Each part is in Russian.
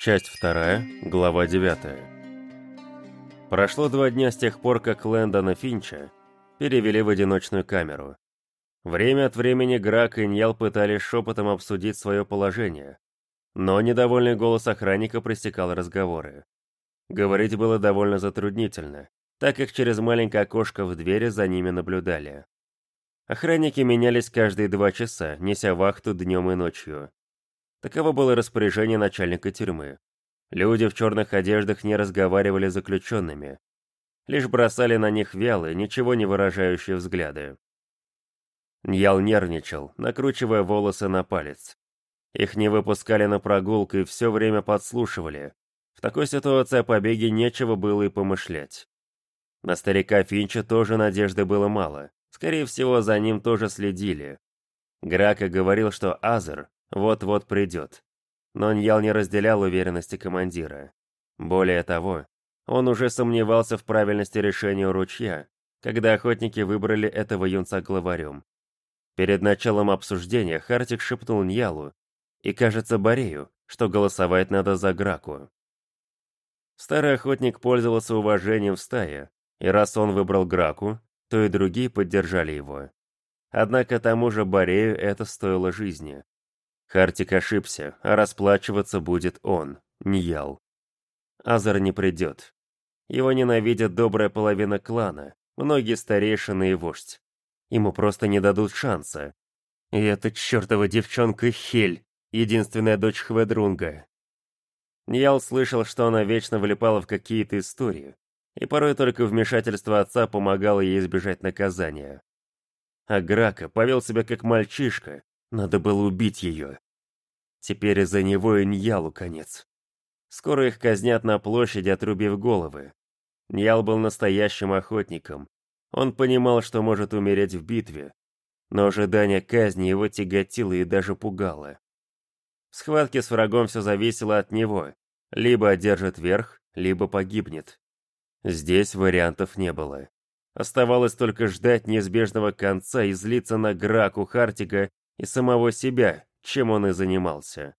Часть вторая, глава 9. Прошло два дня с тех пор, как Лэндона Финча перевели в одиночную камеру. Время от времени Грак и Ньял пытались шепотом обсудить свое положение, но недовольный голос охранника пресекал разговоры. Говорить было довольно затруднительно, так как через маленькое окошко в двери за ними наблюдали. Охранники менялись каждые два часа, неся вахту днем и ночью. Таково было распоряжение начальника тюрьмы. Люди в черных одеждах не разговаривали с заключенными. Лишь бросали на них вялые, ничего не выражающие взгляды. Ньял нервничал, накручивая волосы на палец. Их не выпускали на прогулку и все время подслушивали. В такой ситуации о побеге нечего было и помышлять. На старика Финча тоже надежды было мало. Скорее всего, за ним тоже следили. Грака говорил, что Азер вот-вот придет. Но Ньял не разделял уверенности командира. Более того, он уже сомневался в правильности решения ручья, когда охотники выбрали этого юнца главарем. Перед началом обсуждения Хартик шепнул Ньялу и, кажется, Борею, что голосовать надо за Граку. Старый охотник пользовался уважением в стае, и раз он выбрал Граку, то и другие поддержали его. Однако тому же Борею это стоило жизни. Хартик ошибся, а расплачиваться будет он, не Ял. Азар не придет. Его ненавидят добрая половина клана, многие старейшины и вождь. Ему просто не дадут шанса. И эта чертова девчонка Хель, единственная дочь Хведрунга. Ньял слышал, что она вечно влипала в какие-то истории, и порой только вмешательство отца помогало ей избежать наказания. А Грака повел себя как мальчишка, надо было убить ее. Теперь из-за него и Ньялу конец. Скоро их казнят на площади, отрубив головы. Ньял был настоящим охотником. Он понимал, что может умереть в битве, но ожидание казни его тяготило и даже пугало. В схватке с врагом все зависело от него. Либо одержит верх, либо погибнет. Здесь вариантов не было. Оставалось только ждать неизбежного конца и злиться на Граку Хартига и самого себя, чем он и занимался.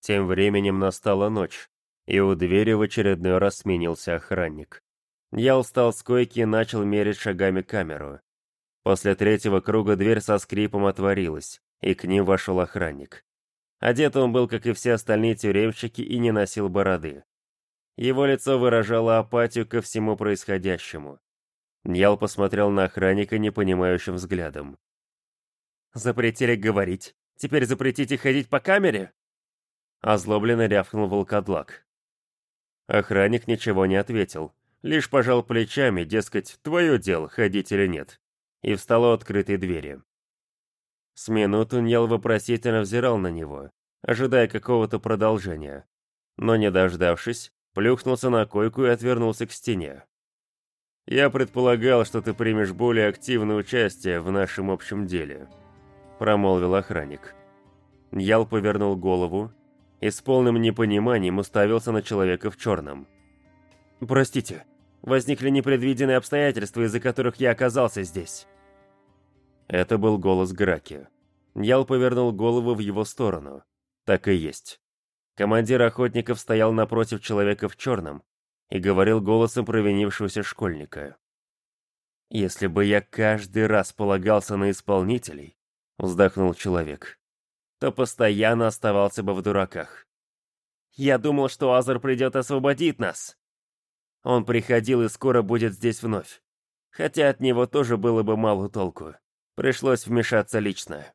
Тем временем настала ночь, и у двери в очередной раз сменился охранник. Я встал с койки и начал мерить шагами камеру. После третьего круга дверь со скрипом отворилась, и к ним вошел охранник. Одет он был, как и все остальные тюремщики, и не носил бороды. Его лицо выражало апатию ко всему происходящему. Ньял посмотрел на охранника непонимающим взглядом. «Запретили говорить. Теперь запретите ходить по камере?» Озлобленно рявкнул волкодлак. Охранник ничего не ответил, лишь пожал плечами, дескать, твое дело, ходить или нет, и встал у открытой двери. С минуту Ньял вопросительно взирал на него, ожидая какого-то продолжения, но не дождавшись, плюхнулся на койку и отвернулся к стене. «Я предполагал, что ты примешь более активное участие в нашем общем деле», — промолвил охранник. Ньял повернул голову и с полным непониманием уставился на человека в черном. «Простите, возникли непредвиденные обстоятельства, из-за которых я оказался здесь». Это был голос Граки. Ньял повернул голову в его сторону. Так и есть. Командир охотников стоял напротив человека в черном и говорил голосом провинившегося школьника. «Если бы я каждый раз полагался на исполнителей», — вздохнул человек, «то постоянно оставался бы в дураках. Я думал, что Азар придет освободить нас. Он приходил и скоро будет здесь вновь. Хотя от него тоже было бы мало толку. Пришлось вмешаться лично.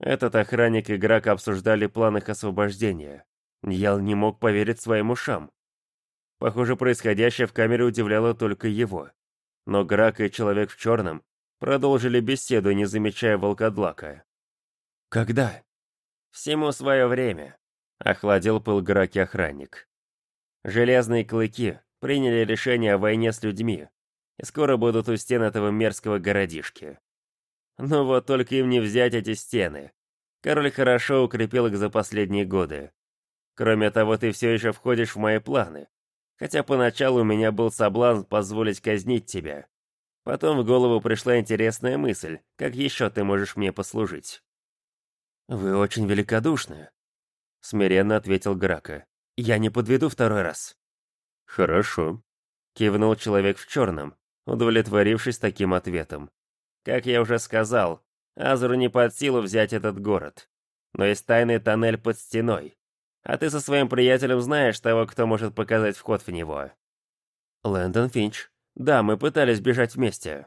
Этот охранник и Грак обсуждали план их освобождения. Ньял не мог поверить своим ушам. Похоже, происходящее в камере удивляло только его. Но Грак и Человек в черном продолжили беседу, не замечая волкодлака. «Когда?» «Всему свое время», — охладил пыл Граки охранник. «Железные клыки приняли решение о войне с людьми, и скоро будут у стен этого мерзкого городишки. Но вот только им не взять эти стены. Король хорошо укрепил их за последние годы. Кроме того, ты все еще входишь в мои планы. Хотя поначалу у меня был соблазн позволить казнить тебя. Потом в голову пришла интересная мысль, как еще ты можешь мне послужить. «Вы очень великодушны», — смиренно ответил Грака. Я не подведу второй раз». «Хорошо», — кивнул человек в черном, удовлетворившись таким ответом. «Как я уже сказал, Азуру не под силу взять этот город. Но есть тайный тоннель под стеной. А ты со своим приятелем знаешь того, кто может показать вход в него». «Лэндон Финч. Да, мы пытались бежать вместе».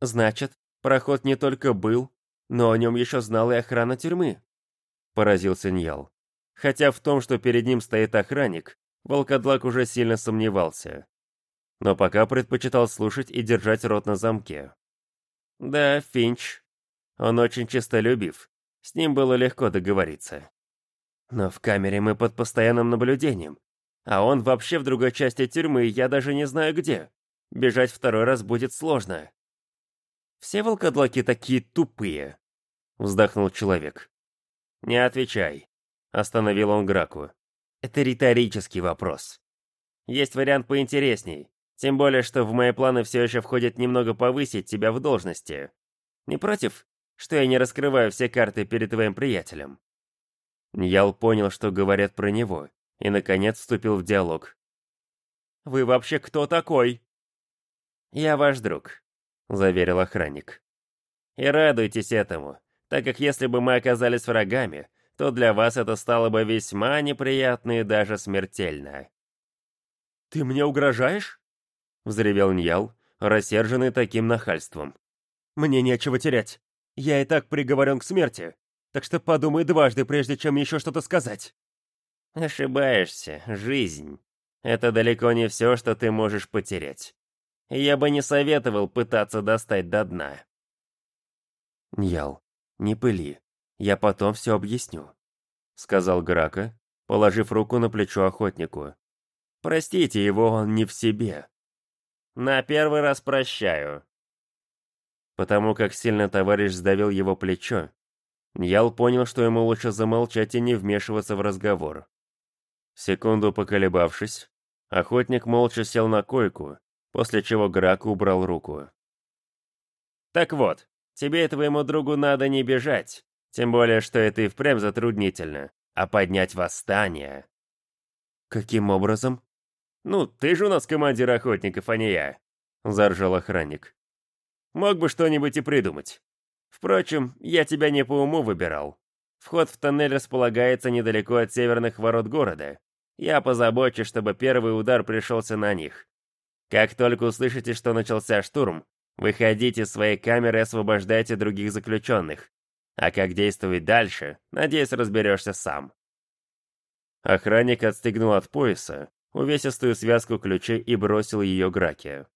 «Значит, проход не только был, но о нем еще знала и охрана тюрьмы», — поразился Ньял. Хотя в том, что перед ним стоит охранник, волкодлак уже сильно сомневался. Но пока предпочитал слушать и держать рот на замке. Да, Финч. Он очень честолюбив. С ним было легко договориться. Но в камере мы под постоянным наблюдением. А он вообще в другой части тюрьмы, я даже не знаю где. Бежать второй раз будет сложно. Все волкодлаки такие тупые, вздохнул человек. Не отвечай. Остановил он Граку. Это риторический вопрос. Есть вариант поинтересней. Тем более, что в мои планы все еще входит немного повысить тебя в должности. Не против, что я не раскрываю все карты перед твоим приятелем?» Ньял понял, что говорят про него, и, наконец, вступил в диалог. «Вы вообще кто такой?» «Я ваш друг», — заверил охранник. «И радуйтесь этому, так как если бы мы оказались врагами, то для вас это стало бы весьма неприятно и даже смертельно. «Ты мне угрожаешь?» — взревел Ньял, рассерженный таким нахальством. «Мне нечего терять. Я и так приговорен к смерти, так что подумай дважды, прежде чем еще что-то сказать». «Ошибаешься, жизнь. Это далеко не все, что ты можешь потерять. Я бы не советовал пытаться достать до дна». «Ньял, не пыли. Я потом все объясню», — сказал Грака, положив руку на плечо охотнику. «Простите его, он не в себе». «На первый раз прощаю». Потому как сильно товарищ сдавил его плечо, Ньял понял, что ему лучше замолчать и не вмешиваться в разговор. Секунду поколебавшись, охотник молча сел на койку, после чего Грак убрал руку. «Так вот, тебе и твоему другу надо не бежать, тем более, что это и впрямь затруднительно. А поднять восстание... Каким образом? Ну, ты же у нас командир охотников, а не я. Заржал охранник. Мог бы что-нибудь и придумать. Впрочем, я тебя не по уму выбирал. Вход в тоннель располагается недалеко от северных ворот города. Я позабочусь, чтобы первый удар пришелся на них. Как только услышите, что начался штурм, выходите из своей камеры и освобождайте других заключенных. А как действовать дальше, надеюсь, разберешься сам. Охранник отстегнул от пояса увесистую связку ключей и бросил ее Граке.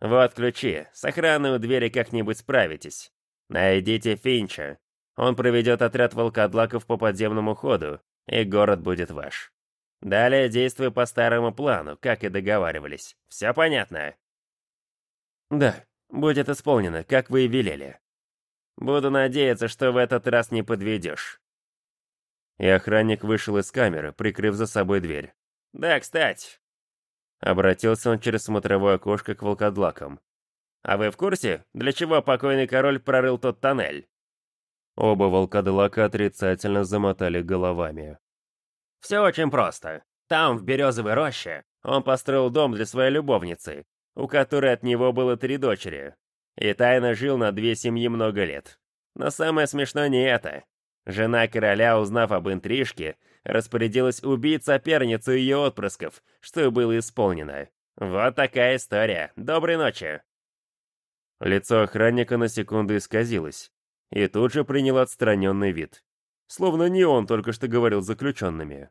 «Вот ключи. С охраной у двери как-нибудь справитесь. Найдите Финча. Он проведет отряд волкодлаков по подземному ходу, и город будет ваш. Далее действуй по старому плану, как и договаривались. Все понятно?» «Да, будет исполнено, как вы и велели», Буду надеяться, что в этот раз не подведешь. И охранник вышел из камеры, прикрыв за собой дверь. «Да, кстати...» Обратился он через смотровое окошко к волкодлакам. «А вы в курсе, для чего покойный король прорыл тот тоннель?» Оба волкодлака отрицательно замотали головами. «Все очень просто. Там, в березовой роще, он построил дом для своей любовницы, у которой от него было три дочери. И тайно жил на две семьи много лет. Но самое смешное не это. Жена короля, узнав об интрижке, распорядилась убить соперницу ее отпрысков, что было исполнено. Вот такая история. Доброй ночи. Лицо охранника на секунду исказилось, и тут же принял отстраненный вид. Словно не он только что говорил с заключенными.